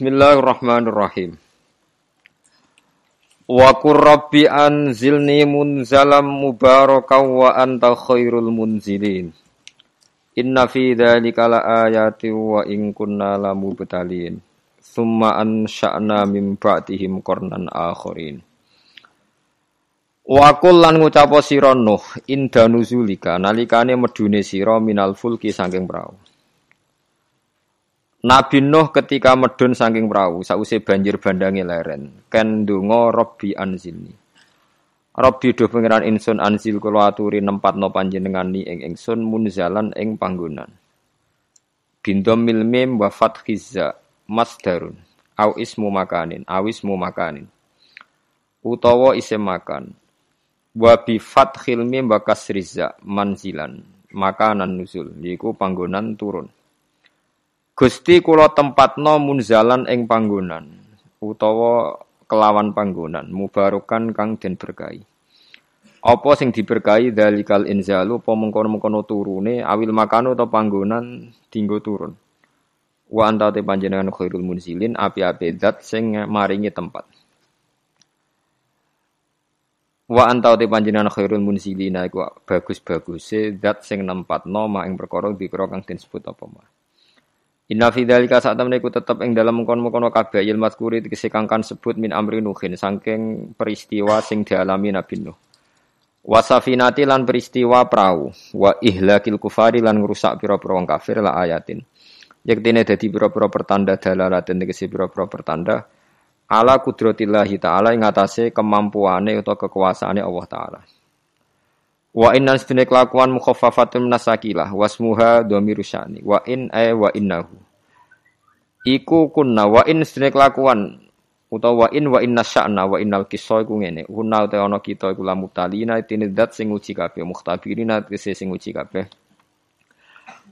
Bismillahirrahmanirrahim. Wa qur rabbi anzilni munzalam mubarakan wa anta khairul munzilin. Inna fi dzalika laayatin wa in kunna lamubtalin. Summa ansha'na min ba'dihim qarnan akharin. Wa qul lan ngucap sira Nuh inda nuzulika nalikane medune sira minal fulki saking prau. Nabi Nuh ketika medun saking perahu, sause banjir bandangi leren, ken donga Rabbi anzilni. Rabbi do pangeran insun anzil kula aturi nempatno panjenengan ni ing ingsun munzalan ing panggonan. Bindom mil mim wa fathizza masdarun au ismu makanin au ismu makanin. Utawa isim makan. Wa bi fathil mim kasriza manzilan makanan nuzul yiku panggonan turun. Gusti kula tempatno munzalan ing panggonan utawa kelawan panggonan mubarokan kang den berkahi. Apa sing diberkahi dalikal inzalu apa mengkono-mengkono turune awil makano atau panggonan dinggo turun. Wa anta te panjenengan khairul munzilin api-api zat sing maringi tempat. Wa anta te panjenengan khairul munzilin iku bagus-baguse zat sing nempatno mak ing perkara dikira kang den sebut apa mah. Inna fi dzalika saat temne iku tetep ing dalam mengkon-mengkon kabeh il mazkuri tegese sebut min amri nuhin saking peristiwa sing dialami Nabi Nuh. Wasafinati lan peristiwa perahu wa ihlakil kufari lan ngrusak pira-pira wong kafir la ayatin. Yektine dadi pira-pira pertanda dalalaten tegese pira-pira pertanda ala kudratillahi taala ing atase kemampuane utawa kekuasaane Allah taala. Wa inna sedene kelakuan mukhaffafatun nasakilah wasmuha dhamiru syani wa in ay wa innahu. Iku kunna wa in sedene kelakuan utawa wa in wa inna sya'na wa innal qissa iku ngene. Kunna te ana kita iku lamu talina tine dat sing uji kabeh mukhtabirina kese sing uji kabeh.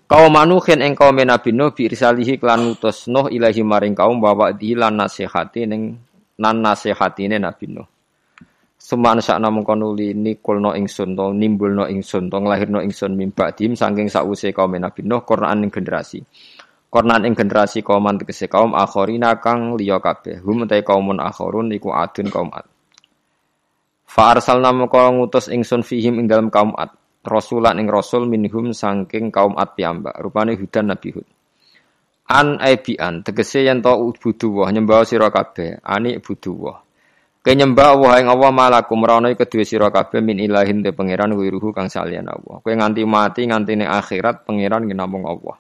Kaum manuhin ing kaum Nabi Nuh bi irsalihi klan utus Nuh ilahi maring kaum bawa di lan nasihati ning nan nasihatine Nabi Nuh. Suman sak namung kono li nikulno ingsun to nimbulno ingsun to nglahirno ingsun mimba dim saking sause kaum Nabi Nuh Quran ing generasi. Quran ing generasi kaum tegese kaum akhirina kang liya kabeh. Hum te kaumun akhirun iku adun kaum ad. Fa arsalna moko ngutus ingsun fihim ing dalam kaum ad. Rasulan ing rasul minhum saking kaum ad piyambak. Rupane hudan Nabi Hud. An aibian tegese yen to buduwah nyembah sira kabeh. Ani buduwah. Kenyembah Allah ing Allah malakum rono kedue sira kabeh min ilahin te pangeran wiruhu kang salian Allah. Kowe nganti mati nganti ning akhirat pangeran ki namung Allah.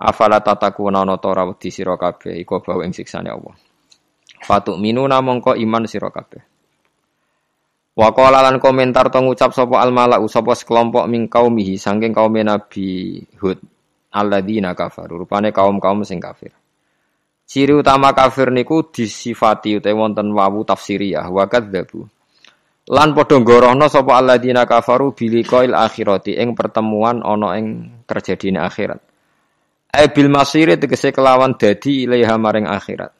Afala tatakuna ana ta ora wedi sira kabeh iku bau ing siksane Allah. Fatuk minu namung kok iman sira kabeh. Wa qala komentar to ngucap sapa al malau sapa sekelompok ming kaumihi saking kaum Nabi Hud alladzina kafaru rupane kaum-kaum sing kafir. Ciri utama kafir niku disifati utawa wonten wawu tafsiriyah wa kadzabu. Lan padha gorohno sapa alladzina kafaru biliqail akhirati ing pertemuan ana ing terjadine akhirat. Ai bil masiri tegese kelawan dadi ilaiha maring akhirat.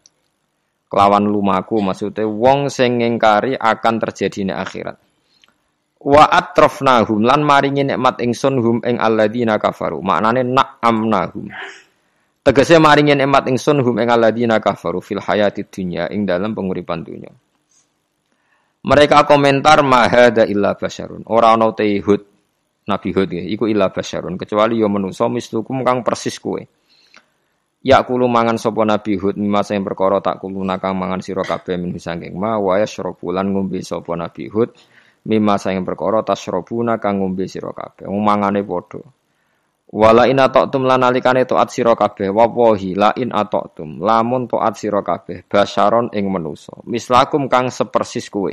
Kelawan lumaku maksudnya wong sing ngingkari akan terjadine akhirat. Wa atrafnahum lan maringi nikmat ingsun hum ing alladzina kafaru. Maknane na'amnahum. Tegese maringi nikmat ingsun hum ing alladzina kafaru fil hayati dunya ing dalam penguripan dunya. Mereka komentar mahada illa basyarun. Ora ana te hud Nabi Hud ya, iku illa basyarun kecuali yo menungso mislukum kang persis kowe. Ya kulo mangan sapa Nabi Hud mimma sing perkara tak kulo nakang mangan sira kabeh min sangking ma wa yashrabu lan ngombe Nabi Hud mimma sing perkara tasyrabuna kang ngombe sira kabeh. Mangane padha. Wala in atoktum lan nalikane taat sira kabeh wawahi la in atoktum lamun taat sira kabeh basyaron ing manusa mislakum kang sepersis kowe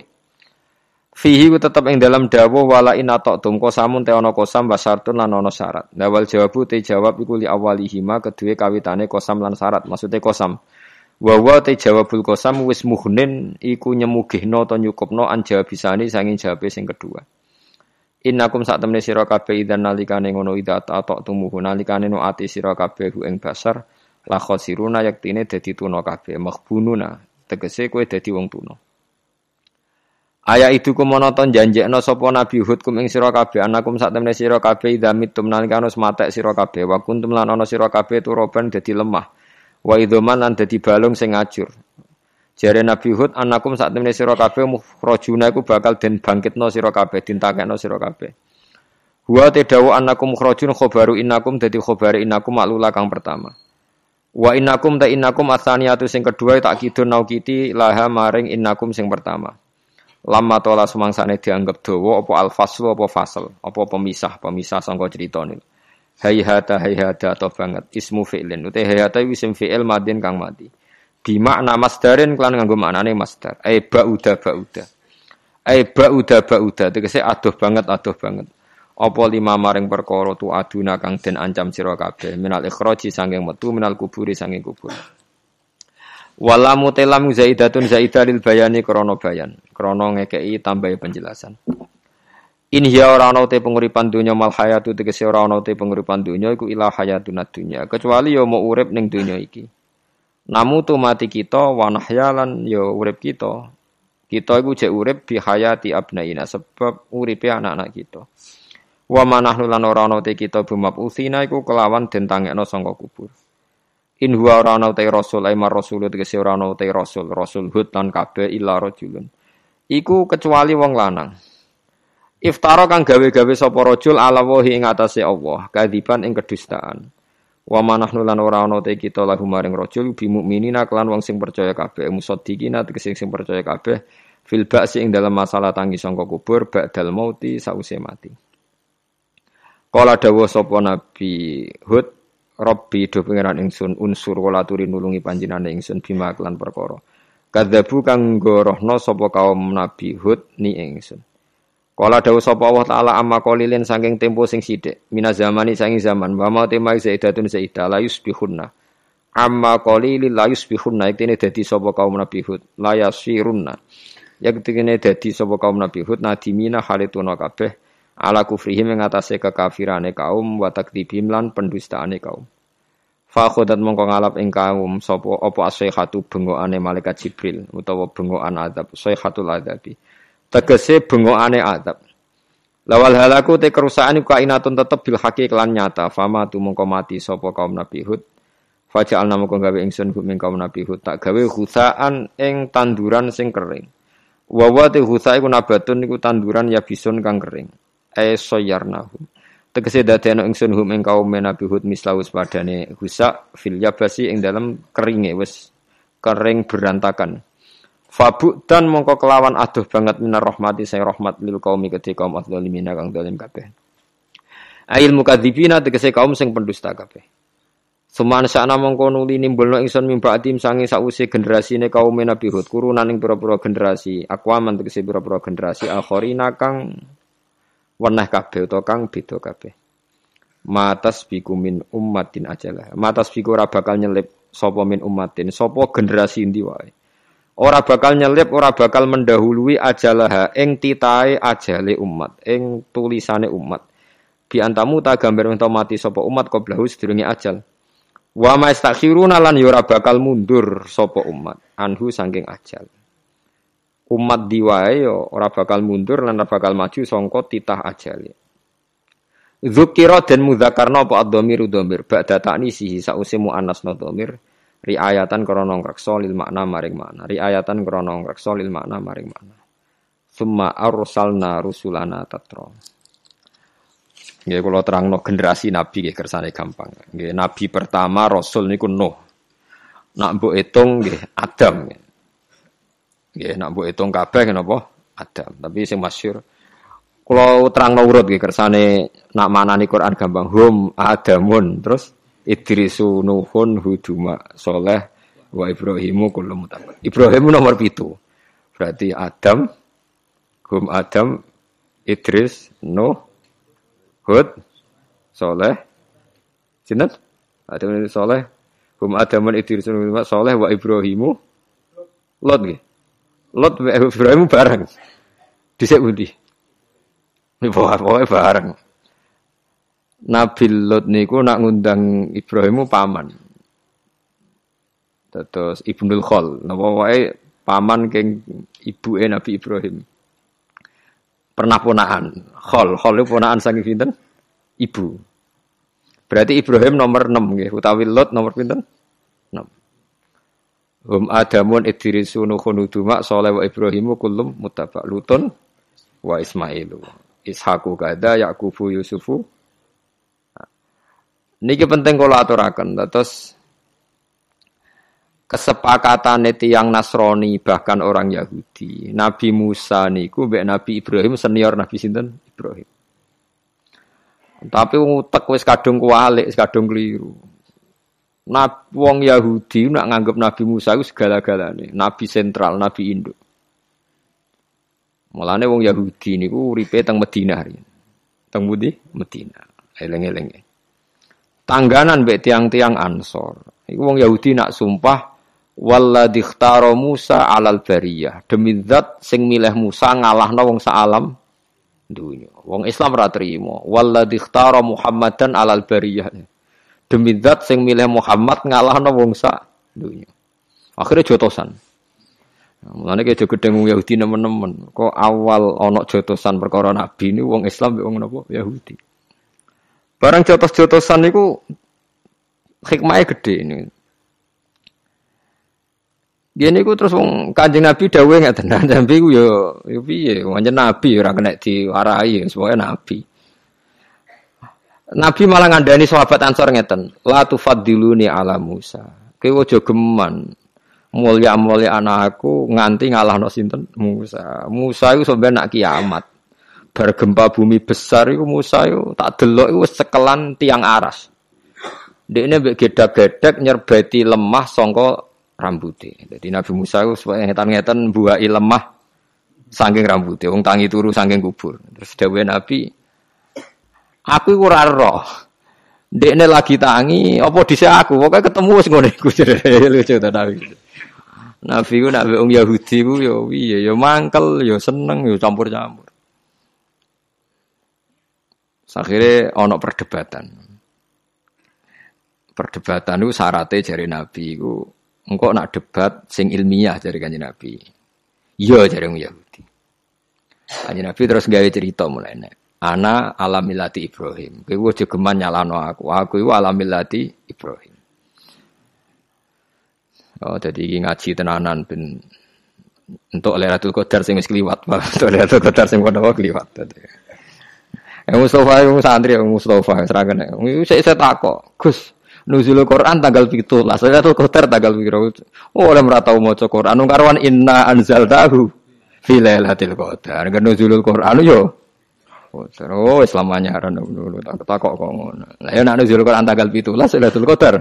Fihi tetep ing dalam dawa wala in atoktum kosamun te ana kosam basartun lan ana syarat. Dawal jawabu te jawab iku li awalihima kedue kawitane kosam lan syarat. Maksude kosam. Wa wa te jawabul kosam wis muhnin iku nyemugihno to nyukupno an jawabisani sanging jawabe sing kedua. Innakum sak temne sira kabeh idzan nalikane ngono idza tatok tumuhu nalikane no ati sira kabeh hu ing basar la khosiruna yaktine dadi tuna kabeh makhbununa tegese kowe dadi wong tuna. Aya itu kumonoton janjekno sapa Nabi Hud kum ing sira kabeh anakum sak temne sira kabeh idza mitum nalikane matek sira kabeh wa kuntum lan ana sira kabeh turoban dadi lemah. Wa idzaman lan dadi balung sing ngajur. Jare Nabi Hud anakum sak temene sira kabeh mukhrajuna iku bakal den bangkitno sira kabeh, dintakekno sira kabeh. Wa tedawu anakum mukhrajun khobaru innakum dadi khobare innakum maklula kang pertama. Wa innakum ta innakum asaniyatu sing kedua tak kidun naukiti laha maring innakum sing pertama. Lama tola sumangsane dianggap dawa apa al-faslu apa fasal, apa pemisah, pemisah sangka cerita niku. Hayhata hayhata atau banget ismu fi'lin. Utai hayhata isim fi'il madin kang mati. Bimakna masdarin klan nganggo maknane masdar. Ai ba'uda ba'uda. Ai ba'uda ba'uda tegese adoh banget adoh banget. Apa lima maring perkara tu aduna kang den ancam sira kabeh minal ikhraji sanging metu minal kuburi sanging kubur. Walamu telam zaidatun zaidah lil bayani krana bayan. Krana ngekeki tambahi penjelasan. In hiya ora ana te penguripan donya mal hayatu tegese ora ana te penguripan donya iku ilah hayatun dunya kecuali yo mau urip ning donya iki. Namu tu mati kita wanahyalan yo urip kita. Kita iku jek urip bi hayati abnaina sebab uripe anak-anak kita. Wa manahnu lan ora ana kita bumab usina iku kelawan den tangekno sangka kubur. In huwa ora ana te rasul ai mar rasul tegese ora ana te rasul rasul hud lan kabeh illa rajulun. Iku kecuali wong lanang. Iftara kang gawe-gawe sapa rajul ala wahi ing atase Allah, kadiban ing kedustaan. Wa manahnu lan ora ana te kita lahu maring rajul bi mukminina kelan wong sing percaya kabeh musaddiqina tegese sing percaya kabeh fil ba'si ing dalam masalah tangi sangka kubur ba'dal mauti sause mati. Kala dawuh sapa Nabi Hud Rabbi do pangeran ingsun unsur wala turi nulungi panjenengan ingsun bima kelan perkara. Kadzabu kang gorohno sapa kaum Nabi Hud ni ingsun. Kala dawuh sapa Allah taala amma qalilin saking tempo sing sithik mina zamani saking zaman wa ma tema zaidatun zaida la yusbihunna. Amma qalilin la yusbihunna iktene dadi sapa kaum Nabi Hud la yasirunna. Yaktene dadi sapa kaum Nabi Hud nadimina halituna kabeh ala kufrihim ing atase kekafirane kaum wa takdibim lan pendustaane kaum. Fa khodat mongko ngalap ing kaum sapa apa asihatu bengokane malaikat Jibril utawa bengokan adab sayhatul adabi tegese bengokane adab. Lawal halaku te kerusakan iku kainatun tetep bil haqi kelan nyata. Fama tu mongko mati sapa kaum Nabi Hud. Faja'al nama kau gawe ingsun hum ing kaum Nabi Hud tak gawe husaan ing tanduran sing kering. Wawa te husa iku nabatun iku tanduran ya bison kang kering. E soyarnahum. Tegese dadekno ingsun hum ing kaum Nabi Hud mislaus padane husa fil yabasi ing dalam keringe wis kering berantakan. Fabuk dan mongko kelawan aduh banget minar rahmati saya rahmat lil kaumi kedhe kaum adzalimina kang zalim kabeh. Ail mukadzibina tegese kaum sing pendusta kabeh. Seman sakna mongko nuli nimbulno ingsun mimbatim sange sause generasine kaum Nabi Hud kurunan ing pira-pira generasi akwaman tegese pira-pira generasi akhirina kang weneh kabeh utawa kang beda kabeh. Matas biku min ummatin ajalah. Matas biku ora bakal nyelip sapa min ummatin, sapa generasi ndi wae ora bakal nyelip, ora bakal mendahului ajalah ing titahe ajale umat, ing tulisane umat. Bi antamu ta gambar ento mati sapa umat qoblahu sedurunge ajal. Wa mastakhiruna lan yo ora bakal mundur sapa umat anhu saking ajal. Umat diwae yo ora bakal mundur lan ora bakal maju sangka titah ajale. Zukira dan mudzakarna apa ad-dhamiru dhamir ba'da ta'nisihi sause muannasna dhamir riayatan krana ngreksa lil makna maring makna riayatan krana ngreksa lil makna maring makna summa arsalna rusulana tatra Nggih kula terangno generasi nabi nggih kersane gampang. Nggih nabi pertama rasul niku Nuh. Nak mbok hitung nggih Adam. Nggih nak mbok hitung kabeh napa Adam. Tapi sing masyhur kula terangno urut nggih kersane nak manani Quran gampang hum Adamun terus Idrisu Nuhun Huduma Soleh wa Ibrahimu kullu mutabat. Ibrahim nomor pitu. Berarti Adam, Hum Adam, Idris, Nuh, Hud, Soleh, Sinten? Adam ini Soleh, Hum Adam Idris, Nuh, Soleh wa Ibrahimu, Lot nggih. Lot Ibrahimu bareng. Dhisik pundi? Pokoke bareng. Nabi Lot niku nak ngundang Ibrahimu paman. Terus Ibnul Khol, napa wae paman keng ibuke Nabi Ibrahim. Pernah ponaan. Khol, Khol itu ponaan saking pinten? Ibu. Berarti Ibrahim nomor 6 nggih, utawi Lot nomor pinten? 6. Hum Adamun Idrisu Nuhun Uduma Soleh wa Ibrahimu kullum mutabak Lutun wa Ismailu Ishaku kada Yakubu Yusufu Niki penting kalau aturakan terus kesepakatan yang Nasrani bahkan orang Yahudi Nabi Musa niku mbek Nabi Ibrahim senior Nabi sinten Ibrahim tapi ngutek wis kadung kualik, wis kadung keliru. Nabi wong Yahudi nak nganggep Nabi Musa itu segala-galane, nabi sentral, nabi induk. Mulane wong Yahudi niku uripe teng Madinah. Teng budi Madinah. Eleng-eleng. Tangganan mbek tiang-tiang Ansor. Iku wong Yahudi nak sumpah walladzi ikhtara Musa alal bariyah. Demi zat sing milih Musa ngalahno wong saalam dunya. Wong Islam ora trimo. Walladzi ikhtara Muhammadan alal bariyah. Demi zat sing milih Muhammad ngalahno wong sak dunya. Akhirnya jotosan. Mulane kayak juga gedeng wong Yahudi nemen-nemen. Kok awal ana jotosan perkara nabi ini wong Islam wong napa Yahudi. Barang jotos-jotosan niku hikmahnya gede ini. Dia niku terus wong Kanjeng Nabi dawuh ngeten. Nabi ku yo yo piye? Wong nabi ora kena diwarai, semuanya nabi. Nabi malah ngandani sahabat Ansor ngeten, la tufaddiluni ala Musa. Kowe aja geman mulya-mulya anakku nganti ngalahno sinten Musa. Musa sampe nak kiamat. Bar gempa bumi besar iku Musa iku tak delok iku sekelan tiang aras. Dekne mbek gedak-gedek nyerbeti lemah sangka rambutnya. Jadi Nabi Musa itu ngetan-ngetan buai lemah saking rambutnya. Wong tangi turu saking kubur. Terus dawe Nabi, aku ora roh. Dekne lagi tangi, apa dhisik aku? Pokoke ketemu iku. Lucu ta Nabi. Nabi nak wong Yahudi ku ya ya mangkel ya seneng ya campur-campur. Akhirnya ono perdebatan. Perdebatan itu syaratnya dari Nabi itu engkau nak debat sing ilmiah dari kanjeng Nabi. Iya dari Yahudi. Kanjeng Nabi terus gawe cerita mulai nek. Ana alamilati Ibrahim. Kowe aja geman nyalano aku. Aku iku alamilati Ibrahim. Oh, jadi ngaji tenanan ben untuk Lailatul Qadar sing wis untuk Lailatul Qadar sing padha kliwat. Eh Mustafa, santri, Mustafa, seragam. Saya saya takok, Gus, nuzul Quran tanggal lah Saya tuh kotor tanggal piro. Oh, oleh merata mau cek Quran. Karuan inna tahu fi lailatul qadar. Kan nuzulul Quran yo. Oh, selamanya aran dulu tak takok kok ngono. Lah ya nak nuzul Quran tanggal 17 Lailatul Qadar.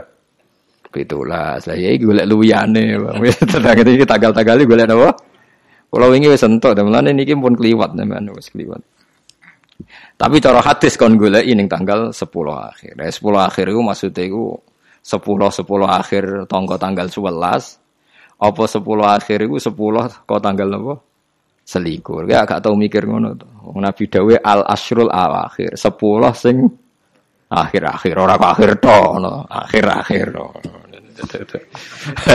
17. Lah ya iki golek luyane. Tetangga iki tanggal-tanggal golek napa? Kalau wingi wis entuk, mulane niki pun sampean wis kliwat. Tapi cara hadis kon golek ning tanggal 10 akhir. Ya 10 akhir iku maksudnya iku 10 10 akhir tangga tanggal 11. Apa 10 akhir iku 10 kok tanggal apa? Selikur. Ya gak tau mikir ngono to. Nabi dawe al asrul akhir. 10 sing akhir-akhir ora kok akhir to no. Akhir-akhir to.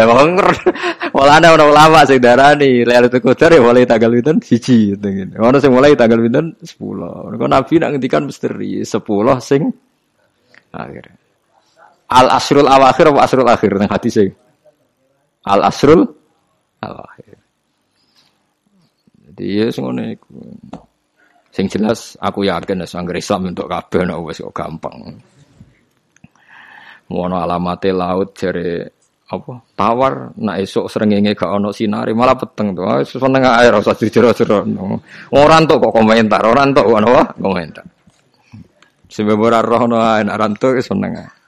Wong malah ana ulama sing darani Lailatul Qadar ya mulai tanggal pinten siji ngene. Ono sing mulai tanggal pinten 10. Mergo Nabi nak ngendikan misteri 10 sing akhir. Al asrul awakhir apa asrul akhir nang hadis sing. Al asrul awakhir. Jadi ya sing. Sing jelas aku yakin nek Islam untuk kabeh nek wis gampang. Ngono alamate laut jare apa? Tawar nak esok srengenge gak ono sinari malah peteng tuh ah, seneng air rasa jero-jero orang tuh kok komentar orang tuh ono komentar. Sebab ora roh no ae nak rantuk seneng